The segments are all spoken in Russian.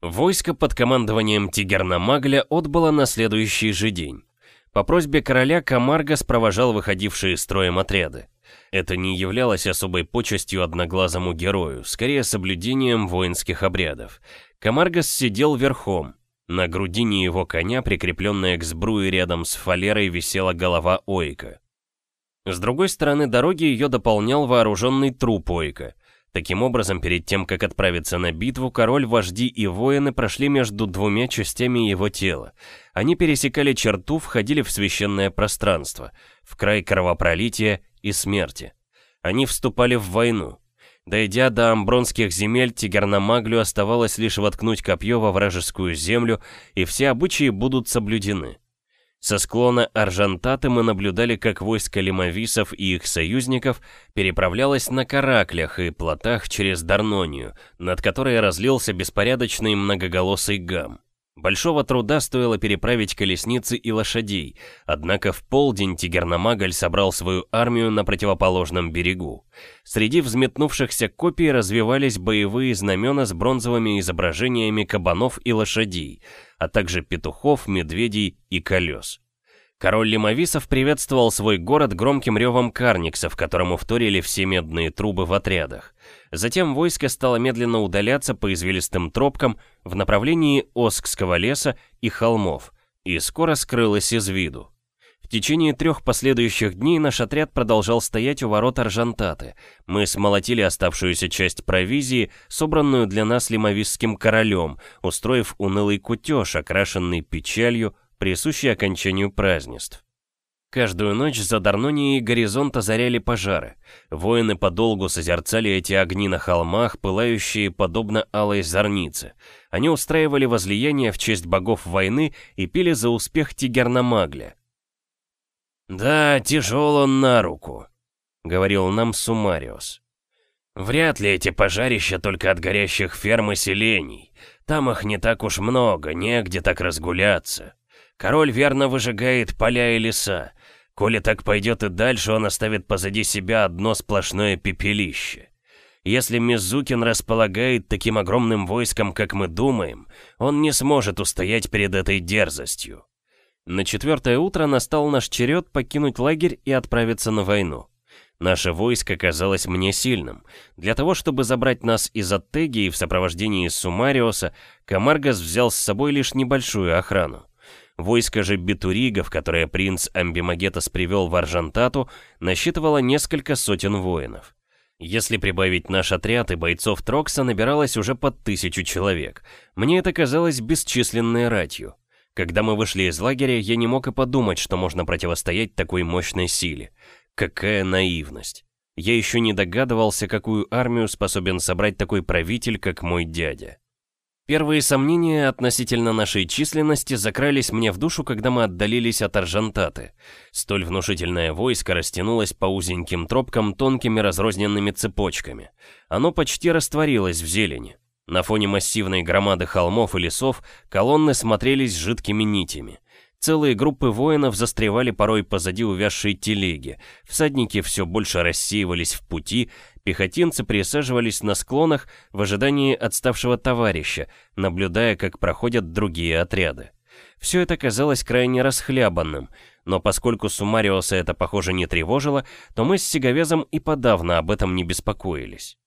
Войско под командованием Тигерна-Магля отбыло на следующий же день. По просьбе короля Камаргас провожал выходившие строем отряды. Это не являлось особой почестью одноглазому герою, скорее соблюдением воинских обрядов. Камаргас сидел верхом. На грудине его коня, прикрепленная к сбруе рядом с фалерой, висела голова Ойка. С другой стороны дороги ее дополнял вооруженный труп Ойка. Таким образом, перед тем, как отправиться на битву, король, вожди и воины прошли между двумя частями его тела. Они пересекали черту, входили в священное пространство, в край кровопролития и смерти. Они вступали в войну. Дойдя до амбронских земель, Тигерномаглю оставалось лишь воткнуть копье во вражескую землю, и все обычаи будут соблюдены. Со склона Аржантаты мы наблюдали, как войско лимовисов и их союзников переправлялось на караклях и плотах через Дарнонию, над которой разлился беспорядочный многоголосый гам. Большого труда стоило переправить колесницы и лошадей, однако в полдень Тигерномаголь собрал свою армию на противоположном берегу. Среди взметнувшихся копий развивались боевые знамена с бронзовыми изображениями кабанов и лошадей, а также петухов, медведей и колес. Король Лимовисов приветствовал свой город громким ревом карниксов, которому вторили все медные трубы в отрядах. Затем войско стало медленно удаляться по извилистым тропкам в направлении Оскского леса и холмов, и скоро скрылось из виду. В течение трех последующих дней наш отряд продолжал стоять у ворот Аржантаты. Мы смолотили оставшуюся часть провизии, собранную для нас лимовисским королем, устроив унылый кутеж, окрашенный печалью, присущий окончанию празднеств. Каждую ночь за Дарнонией горизонт озаряли пожары. Воины подолгу созерцали эти огни на холмах, пылающие подобно алой зорнице. Они устраивали возлияния в честь богов войны и пили за успех Тигерномагля. «Да, тяжел он на руку», — говорил нам Сумариус. «Вряд ли эти пожарища только от горящих ферм и селений. Там их не так уж много, негде так разгуляться. Король верно выжигает поля и леса. Коли так пойдет и дальше, он оставит позади себя одно сплошное пепелище. Если Мизукин располагает таким огромным войском, как мы думаем, он не сможет устоять перед этой дерзостью. На четвертое утро настал наш черед покинуть лагерь и отправиться на войну. Наше войско казалось мне сильным. Для того, чтобы забрать нас из Аттегии в сопровождении Сумариоса, Камаргас взял с собой лишь небольшую охрану. Войско же битуригов, которое принц Амбимагетас привел в Аржантату, насчитывало несколько сотен воинов. Если прибавить наш отряд и бойцов Трокса, набиралось уже под тысячу человек. Мне это казалось бесчисленной ратью. Когда мы вышли из лагеря, я не мог и подумать, что можно противостоять такой мощной силе. Какая наивность. Я еще не догадывался, какую армию способен собрать такой правитель, как мой дядя. Первые сомнения относительно нашей численности закрались мне в душу, когда мы отдалились от Аржантаты. Столь внушительное войско растянулось по узеньким тропкам тонкими разрозненными цепочками. Оно почти растворилось в зелени. На фоне массивной громады холмов и лесов колонны смотрелись жидкими нитями. Целые группы воинов застревали порой позади увязшей телеги, всадники все больше рассеивались в пути, Пехотинцы присаживались на склонах в ожидании отставшего товарища, наблюдая, как проходят другие отряды. Все это казалось крайне расхлябанным, но поскольку Сумариоса это, похоже, не тревожило, то мы с Сиговезом и подавно об этом не беспокоились.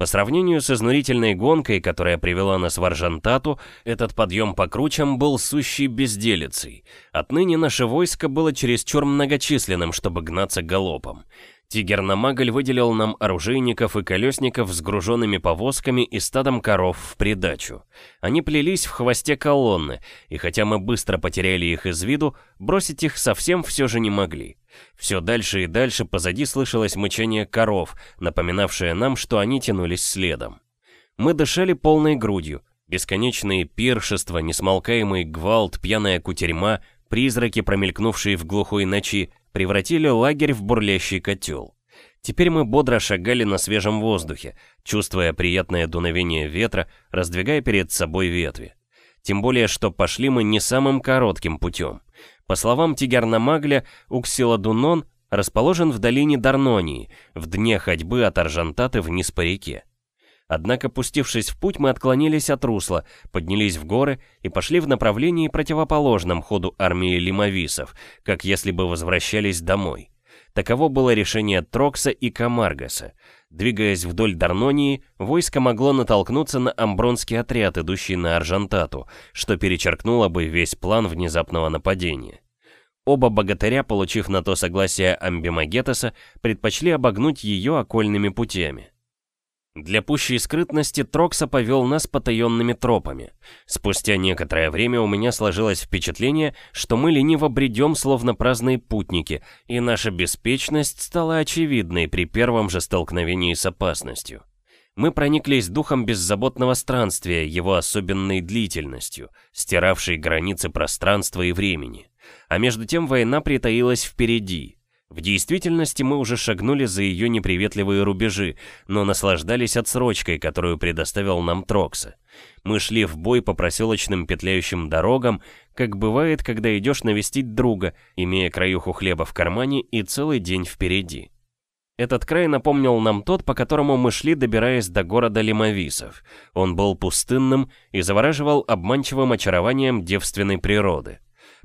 По сравнению с изнурительной гонкой, которая привела нас в Аржантату, этот подъем по кручам был сущей безделицей. Отныне наше войско было чересчур многочисленным, чтобы гнаться галопом. Тигерномаголь выделил нам оружейников и колесников с груженными повозками и стадом коров в придачу. Они плелись в хвосте колонны, и хотя мы быстро потеряли их из виду, бросить их совсем все же не могли. Все дальше и дальше позади слышалось мычание коров, напоминавшее нам, что они тянулись следом. Мы дышали полной грудью. Бесконечные пиршества, несмолкаемый гвалт, пьяная кутерьма, призраки, промелькнувшие в глухой ночи, превратили лагерь в бурлящий котел. Теперь мы бодро шагали на свежем воздухе, чувствуя приятное дуновение ветра, раздвигая перед собой ветви. Тем более, что пошли мы не самым коротким путем. По словам Тигерна-Магля, Уксиладунон расположен в долине Дарнонии, в дне ходьбы от Аржантаты вниз по реке. Однако, пустившись в путь, мы отклонились от русла, поднялись в горы и пошли в направлении противоположном ходу армии лимовисов, как если бы возвращались домой. Таково было решение Трокса и Камаргаса. Двигаясь вдоль Дарнонии, войско могло натолкнуться на амбронский отряд, идущий на Аржантату, что перечеркнуло бы весь план внезапного нападения. Оба богатыря, получив на то согласие Амбимагетаса, предпочли обогнуть ее окольными путями. Для пущей скрытности Трокса повел нас потаенными тропами. Спустя некоторое время у меня сложилось впечатление, что мы лениво бредем, словно праздные путники, и наша беспечность стала очевидной при первом же столкновении с опасностью. Мы прониклись духом беззаботного странствия, его особенной длительностью, стиравшей границы пространства и времени. А между тем война притаилась впереди, в действительности мы уже шагнули за ее неприветливые рубежи, но наслаждались отсрочкой, которую предоставил нам Трокса. Мы шли в бой по проселочным петляющим дорогам, как бывает, когда идешь навестить друга, имея краюху хлеба в кармане и целый день впереди. Этот край напомнил нам тот, по которому мы шли, добираясь до города Лимовисов. Он был пустынным и завораживал обманчивым очарованием девственной природы.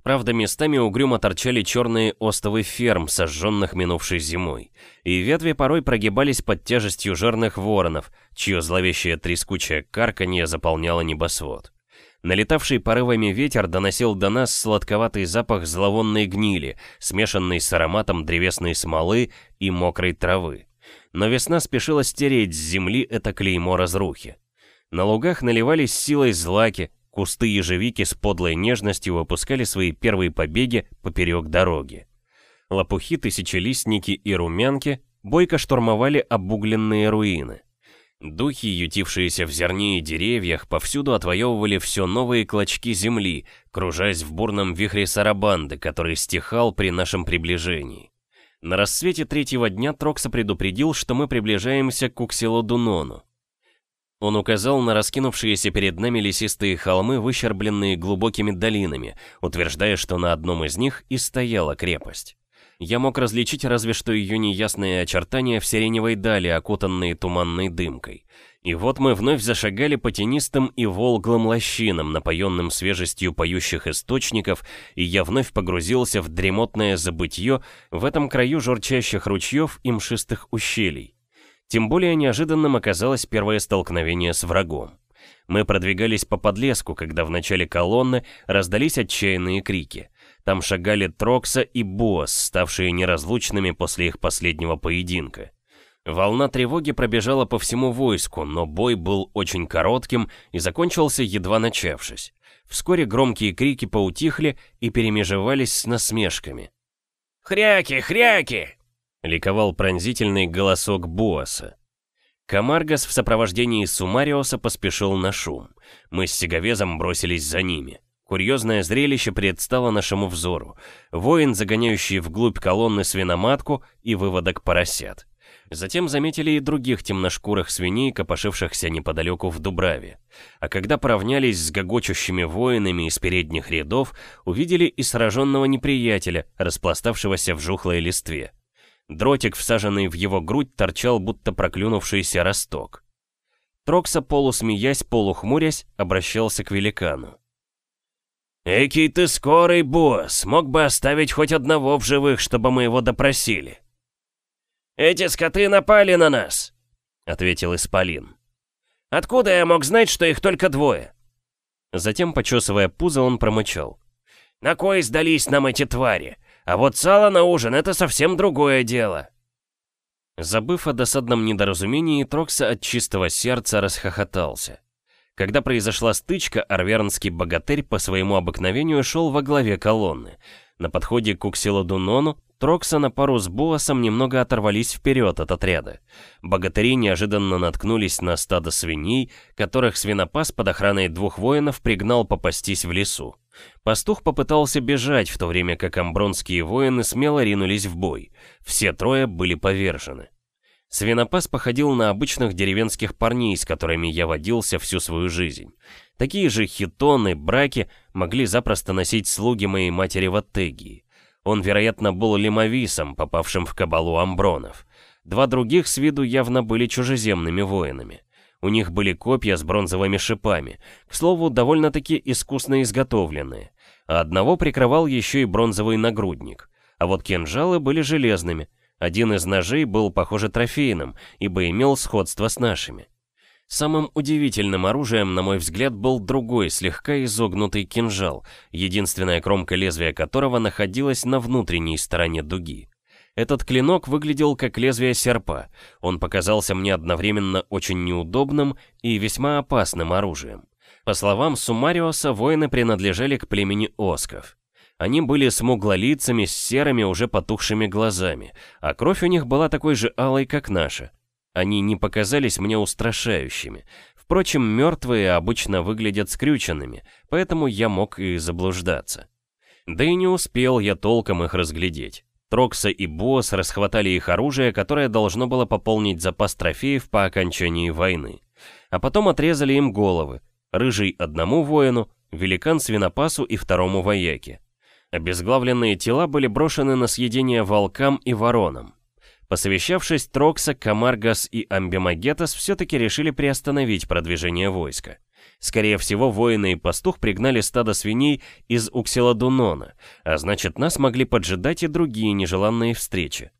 Правда, местами угрюмо торчали черные остовы ферм, сожженных минувшей зимой, и ветви порой прогибались под тяжестью жирных воронов, чье зловещее трескучее карканье заполняло небосвод. Налетавший порывами ветер доносил до нас сладковатый запах зловонной гнили, смешанный с ароматом древесной смолы и мокрой травы. Но весна спешила стереть с земли это клеймо разрухи. На лугах наливались силой злаки, Кусты ежевики с подлой нежностью выпускали свои первые побеги поперек дороги. Лопухи, тысячелистники и румянки бойко штурмовали обугленные руины. Духи, ютившиеся в зерне и деревьях, повсюду отвоевывали все новые клочки земли, кружась в бурном вихре сарабанды, который стихал при нашем приближении. На рассвете третьего дня Трокса предупредил, что мы приближаемся к Уксилодунону. Он указал на раскинувшиеся перед нами лесистые холмы, выщербленные глубокими долинами, утверждая, что на одном из них и стояла крепость. Я мог различить разве что ее неясные очертания в сиреневой дали, окутанные туманной дымкой. И вот мы вновь зашагали по тенистым и волглым лощинам, напоенным свежестью поющих источников, и я вновь погрузился в дремотное забытье в этом краю журчащих ручьев и мшистых ущелий. Тем более неожиданным оказалось первое столкновение с врагом. Мы продвигались по подлеску, когда в начале колонны раздались отчаянные крики. Там шагали Трокса и Босс, ставшие неразлучными после их последнего поединка. Волна тревоги пробежала по всему войску, но бой был очень коротким и закончился едва начавшись. Вскоре громкие крики поутихли и перемежевались с насмешками. «Хряки, хряки! Ликовал пронзительный голосок Буаса. Камаргас в сопровождении Сумариоса поспешил на шум. Мы с Сиговезом бросились за ними. Курьезное зрелище предстало нашему взору. Воин, загоняющий вглубь колонны свиноматку и выводок поросят. Затем заметили и других темношкурых свиней, копошившихся неподалеку в Дубраве. А когда поравнялись с гогочущими воинами из передних рядов, увидели и сраженного неприятеля, распластавшегося в жухлой листве. Дротик, всаженный в его грудь, торчал, будто проклюнувшийся росток. Трокса, полусмеясь, полухмурясь, обращался к великану. «Экий ты скорый, босс! Мог бы оставить хоть одного в живых, чтобы мы его допросили!» «Эти скоты напали на нас!» — ответил Исполин. «Откуда я мог знать, что их только двое?» Затем, почесывая пузо, он промычал. «На кой сдались нам эти твари? А вот сало на ужин — это совсем другое дело. Забыв о досадном недоразумении, Трокса от чистого сердца расхохотался. Когда произошла стычка, арвернский богатырь по своему обыкновению шел во главе колонны. На подходе к Уксилодунону Трокса на пару с Буасом немного оторвались вперед от отряда. Богатыри неожиданно наткнулись на стадо свиней, которых свинопас под охраной двух воинов пригнал попастись в лесу. Пастух попытался бежать, в то время как амбронские воины смело ринулись в бой. Все трое были повержены. Свинопас походил на обычных деревенских парней, с которыми я водился всю свою жизнь. Такие же хитоны, браки могли запросто носить слуги моей матери в Аттегии. Он, вероятно, был лимовисом, попавшим в кабалу амбронов. Два других с виду явно были чужеземными воинами. У них были копья с бронзовыми шипами, к слову, довольно-таки искусно изготовленные, а одного прикрывал еще и бронзовый нагрудник, а вот кинжалы были железными. Один из ножей был, похоже, трофейным, ибо имел сходство с нашими. Самым удивительным оружием, на мой взгляд, был другой, слегка изогнутый кинжал, единственная кромка лезвия которого находилась на внутренней стороне дуги. Этот клинок выглядел как лезвие серпа. Он показался мне одновременно очень неудобным и весьма опасным оружием. По словам Сумариоса, воины принадлежали к племени Осков. Они были смуглолицами с серыми уже потухшими глазами, а кровь у них была такой же алой, как наша. Они не показались мне устрашающими. Впрочем, мертвые обычно выглядят скрюченными, поэтому я мог и заблуждаться. Да и не успел я толком их разглядеть. Трокса и Босс расхватали их оружие, которое должно было пополнить запас трофеев по окончании войны. А потом отрезали им головы. Рыжий одному воину, великан свинопасу и второму вояке. Обезглавленные тела были брошены на съедение волкам и воронам. Посовещавшись, Трокса, Камаргас и Амбимагетас все-таки решили приостановить продвижение войска. Скорее всего, воины и пастух пригнали стадо свиней из Уксиладунона, а значит, нас могли поджидать и другие нежеланные встречи.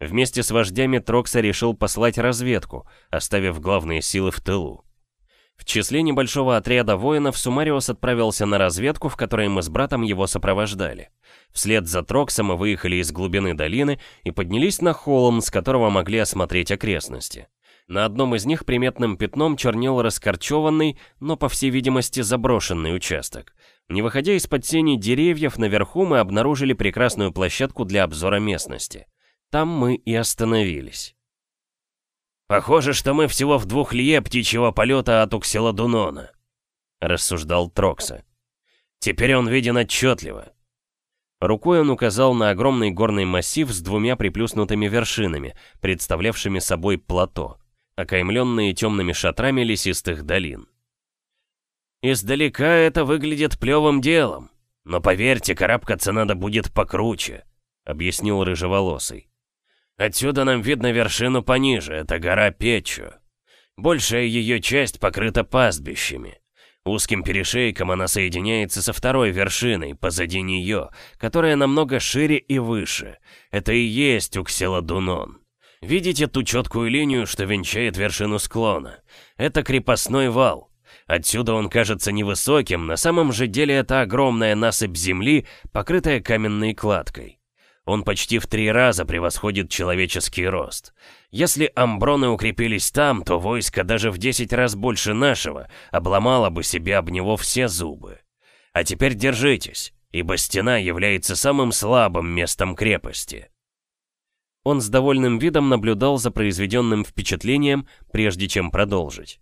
Вместе с вождями Трокса решил послать разведку, оставив главные силы в тылу. В числе небольшого отряда воинов Сумариос отправился на разведку, в которой мы с братом его сопровождали. Вслед за Троксом мы выехали из глубины долины и поднялись на холм, с которого могли осмотреть окрестности. На одном из них приметным пятном чернел раскорчеванный, но, по всей видимости, заброшенный участок. Не выходя из-под тени деревьев, наверху мы обнаружили прекрасную площадку для обзора местности. Там мы и остановились. «Похоже, что мы всего в двух лье птичьего полета от Уксиладунона», — рассуждал Трокса. «Теперь он виден отчетливо». Рукой он указал на огромный горный массив с двумя приплюснутыми вершинами, представлявшими собой плато окаймленные темными шатрами лесистых долин. «Издалека это выглядит плевым делом, но поверьте, карабкаться надо будет покруче», — объяснил рыжеволосый. «Отсюда нам видно вершину пониже, это гора Печу. Большая ее часть покрыта пастбищами. Узким перешейком она соединяется со второй вершиной, позади нее, которая намного шире и выше. Это и есть Укселадунон. Видите ту четкую линию, что венчает вершину склона? Это крепостной вал. Отсюда он кажется невысоким, на самом же деле это огромная насыпь земли, покрытая каменной кладкой. Он почти в три раза превосходит человеческий рост. Если амброны укрепились там, то войско даже в десять раз больше нашего обломало бы себе об него все зубы. А теперь держитесь, ибо стена является самым слабым местом крепости. Он с довольным видом наблюдал за произведенным впечатлением, прежде чем продолжить.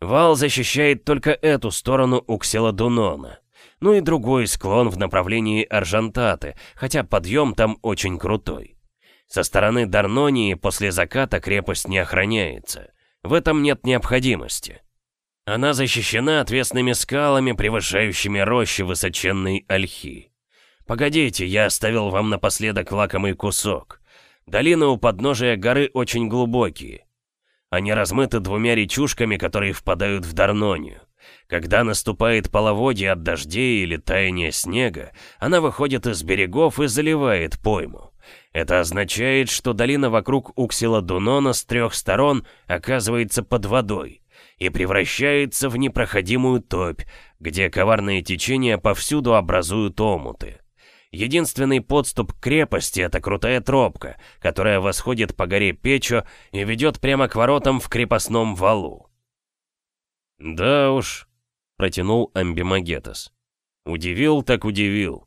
Вал защищает только эту сторону Уксела-Дунона. Ну и другой склон в направлении Аржантаты, хотя подъем там очень крутой. Со стороны Дарнонии после заката крепость не охраняется. В этом нет необходимости. Она защищена отвесными скалами, превышающими рощи высоченной ольхи. «Погодите, я оставил вам напоследок лакомый кусок. Долины у подножия горы очень глубокие. Они размыты двумя речушками, которые впадают в Дарнонию. Когда наступает половодье от дождей или таяния снега, она выходит из берегов и заливает пойму. Это означает, что долина вокруг Уксила-Дунона с трех сторон оказывается под водой и превращается в непроходимую топь, где коварные течения повсюду образуют омуты. Единственный подступ к крепости — это крутая тропка, которая восходит по горе Печо и ведет прямо к воротам в крепостном валу. «Да уж», — протянул Амбимагетас. «Удивил так удивил».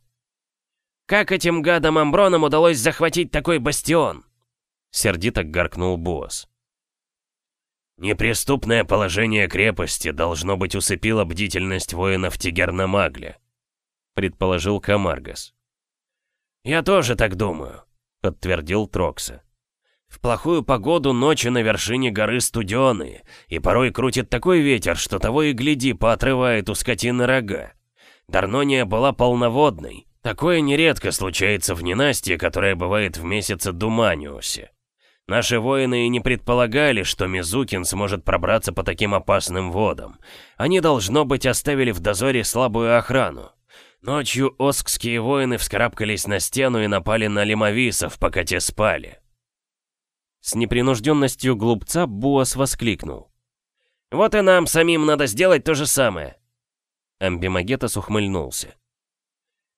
«Как этим гадам Амбронам удалось захватить такой бастион?» Сердито гаркнул босс. «Неприступное положение крепости должно быть усыпило бдительность воинов Тигернамагля», предположил Камаргас. «Я тоже так думаю», — подтвердил Трокса. «В плохую погоду ночи на вершине горы студеные, и порой крутит такой ветер, что того и гляди, поотрывает у скотины рога. Дарнония была полноводной. Такое нередко случается в ненастье, которое бывает в месяце Думаниусе. Наши воины и не предполагали, что Мизукин сможет пробраться по таким опасным водам. Они, должно быть, оставили в дозоре слабую охрану. Ночью оскские воины вскарабкались на стену и напали на лимовисов, пока те спали. С непринужденностью глупца Буас воскликнул. «Вот и нам самим надо сделать то же самое!» Амбимагетас ухмыльнулся.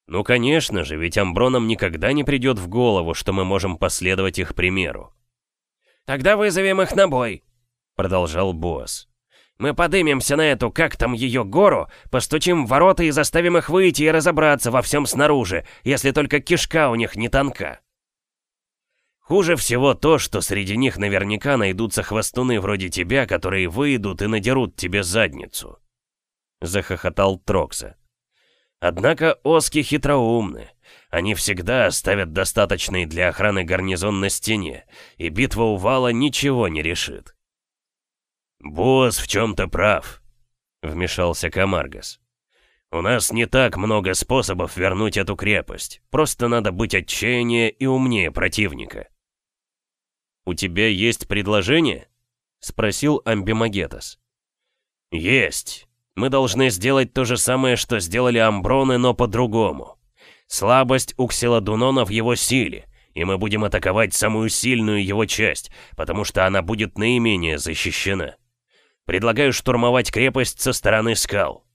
«Ну конечно же, ведь Амбронам никогда не придет в голову, что мы можем последовать их примеру. «Тогда вызовем их на бой», — продолжал босс. «Мы подымемся на эту, как там ее, гору, постучим в ворота и заставим их выйти и разобраться во всем снаружи, если только кишка у них не тонка». Хуже всего то, что среди них наверняка найдутся хвостуны вроде тебя, которые выйдут и надерут тебе задницу. Захохотал Трокса. Однако оски хитроумны. Они всегда оставят достаточный для охраны гарнизон на стене, и битва у вала ничего не решит. «Босс в чем-то прав», — вмешался Камаргас. «У нас не так много способов вернуть эту крепость, просто надо быть отчаяннее и умнее противника». «У тебя есть предложение?» — спросил Амбимагетас. «Есть. Мы должны сделать то же самое, что сделали Амброны, но по-другому. Слабость у Ксиладунона в его силе, и мы будем атаковать самую сильную его часть, потому что она будет наименее защищена. Предлагаю штурмовать крепость со стороны скал».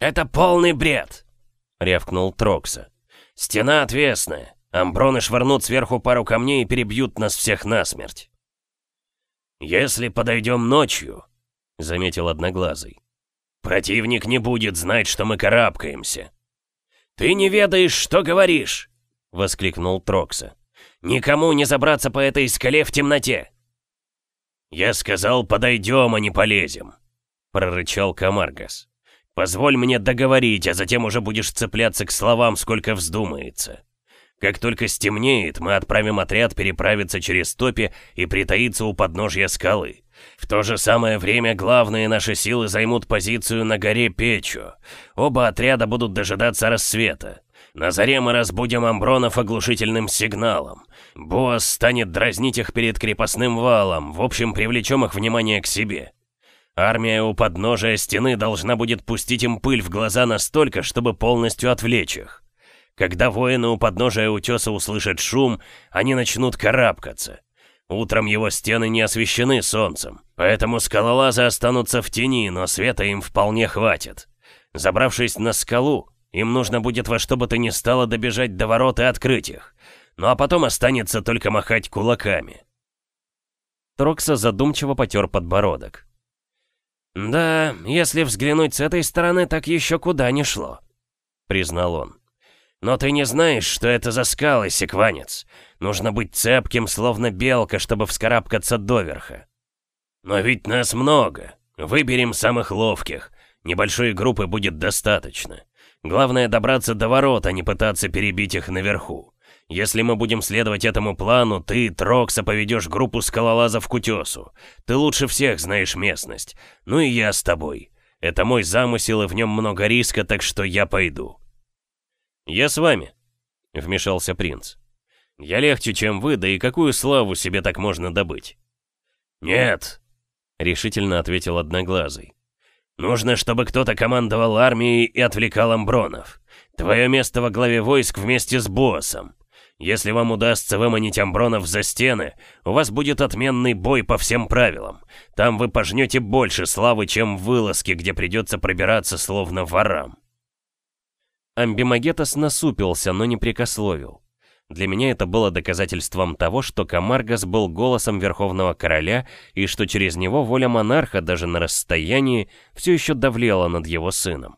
«Это полный бред!» — рявкнул Трокса. «Стена отвесная. Амброны швырнут сверху пару камней и перебьют нас всех насмерть». «Если подойдем ночью», — заметил Одноглазый, — «противник не будет знать, что мы карабкаемся. «Ты не ведаешь, что говоришь!» — воскликнул Трокса. «Никому не забраться по этой скале в темноте!» «Я сказал, подойдем, а не полезем!» — прорычал Камаргас. «Позволь мне договорить, а затем уже будешь цепляться к словам, сколько вздумается. Как только стемнеет, мы отправим отряд переправиться через топи и притаиться у подножья скалы. В то же самое время главные наши силы займут позицию на горе Печу. Оба отряда будут дожидаться рассвета. На заре мы разбудим амбронов оглушительным сигналом. Босс станет дразнить их перед крепостным валом, в общем, привлечем их внимание к себе. Армия у подножия стены должна будет пустить им пыль в глаза настолько, чтобы полностью отвлечь их. Когда воины у подножия утеса услышат шум, они начнут карабкаться. Утром его стены не освещены солнцем, поэтому скалолазы останутся в тени, но света им вполне хватит. Забравшись на скалу, им нужно будет во что бы то ни стало добежать до ворот и открыть их. Ну а потом останется только махать кулаками. Трокса задумчиво потер подбородок. «Да, если взглянуть с этой стороны, так еще куда не шло», — признал он. «Но ты не знаешь, что это за скалы, секванец. Нужно быть цепким, словно белка, чтобы вскарабкаться доверха. Но ведь нас много. Выберем самых ловких. Небольшой группы будет достаточно. Главное добраться до ворот, а не пытаться перебить их наверху. Если мы будем следовать этому плану, ты, Трокса, поведешь группу скалолазов к утесу. Ты лучше всех знаешь местность. Ну и я с тобой. Это мой замысел, и в нем много риска, так что я пойду. «Я с вами», — вмешался принц. «Я легче, чем вы, да и какую славу себе так можно добыть?» «Нет», — решительно ответил Одноглазый. «Нужно, чтобы кто-то командовал армией и отвлекал амбронов. Твое место во главе войск вместе с боссом. Если вам удастся выманить амбронов за стены, у вас будет отменный бой по всем правилам. Там вы пожнете больше славы, чем в вылазке, где придется пробираться словно ворам. Амбимагетас насупился, но не прикословил. Для меня это было доказательством того, что Камаргас был голосом Верховного Короля и что через него воля монарха даже на расстоянии все еще давлела над его сыном.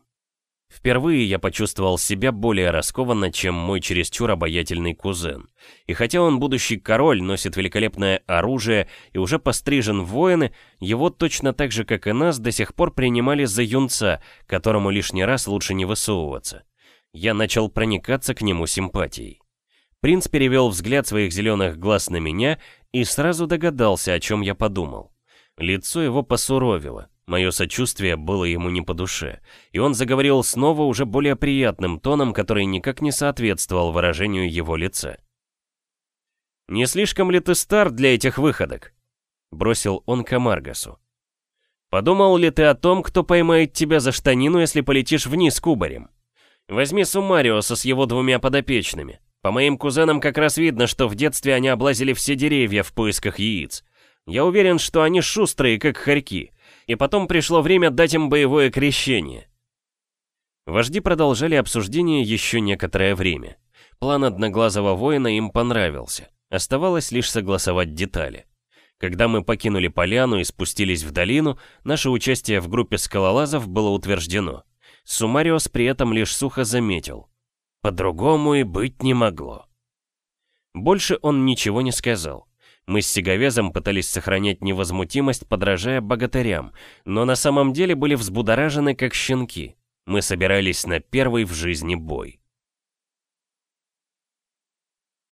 Впервые я почувствовал себя более раскованно, чем мой чересчур обаятельный кузен. И хотя он будущий король, носит великолепное оружие и уже пострижен в воины, его точно так же, как и нас, до сих пор принимали за юнца, которому лишний раз лучше не высовываться я начал проникаться к нему симпатией. Принц перевел взгляд своих зеленых глаз на меня и сразу догадался, о чем я подумал. Лицо его посуровило, мое сочувствие было ему не по душе, и он заговорил снова уже более приятным тоном, который никак не соответствовал выражению его лица. «Не слишком ли ты стар для этих выходок?» Бросил он Камаргасу. «Подумал ли ты о том, кто поймает тебя за штанину, если полетишь вниз кубарем? Возьми Сумариоса с его двумя подопечными. По моим кузенам как раз видно, что в детстве они облазили все деревья в поисках яиц. Я уверен, что они шустрые, как хорьки. И потом пришло время дать им боевое крещение». Вожди продолжали обсуждение еще некоторое время. План одноглазого воина им понравился. Оставалось лишь согласовать детали. Когда мы покинули поляну и спустились в долину, наше участие в группе скалолазов было утверждено. Сумариос при этом лишь сухо заметил. По-другому и быть не могло. Больше он ничего не сказал. Мы с Сиговезом пытались сохранять невозмутимость, подражая богатырям, но на самом деле были взбудоражены как щенки. Мы собирались на первый в жизни бой.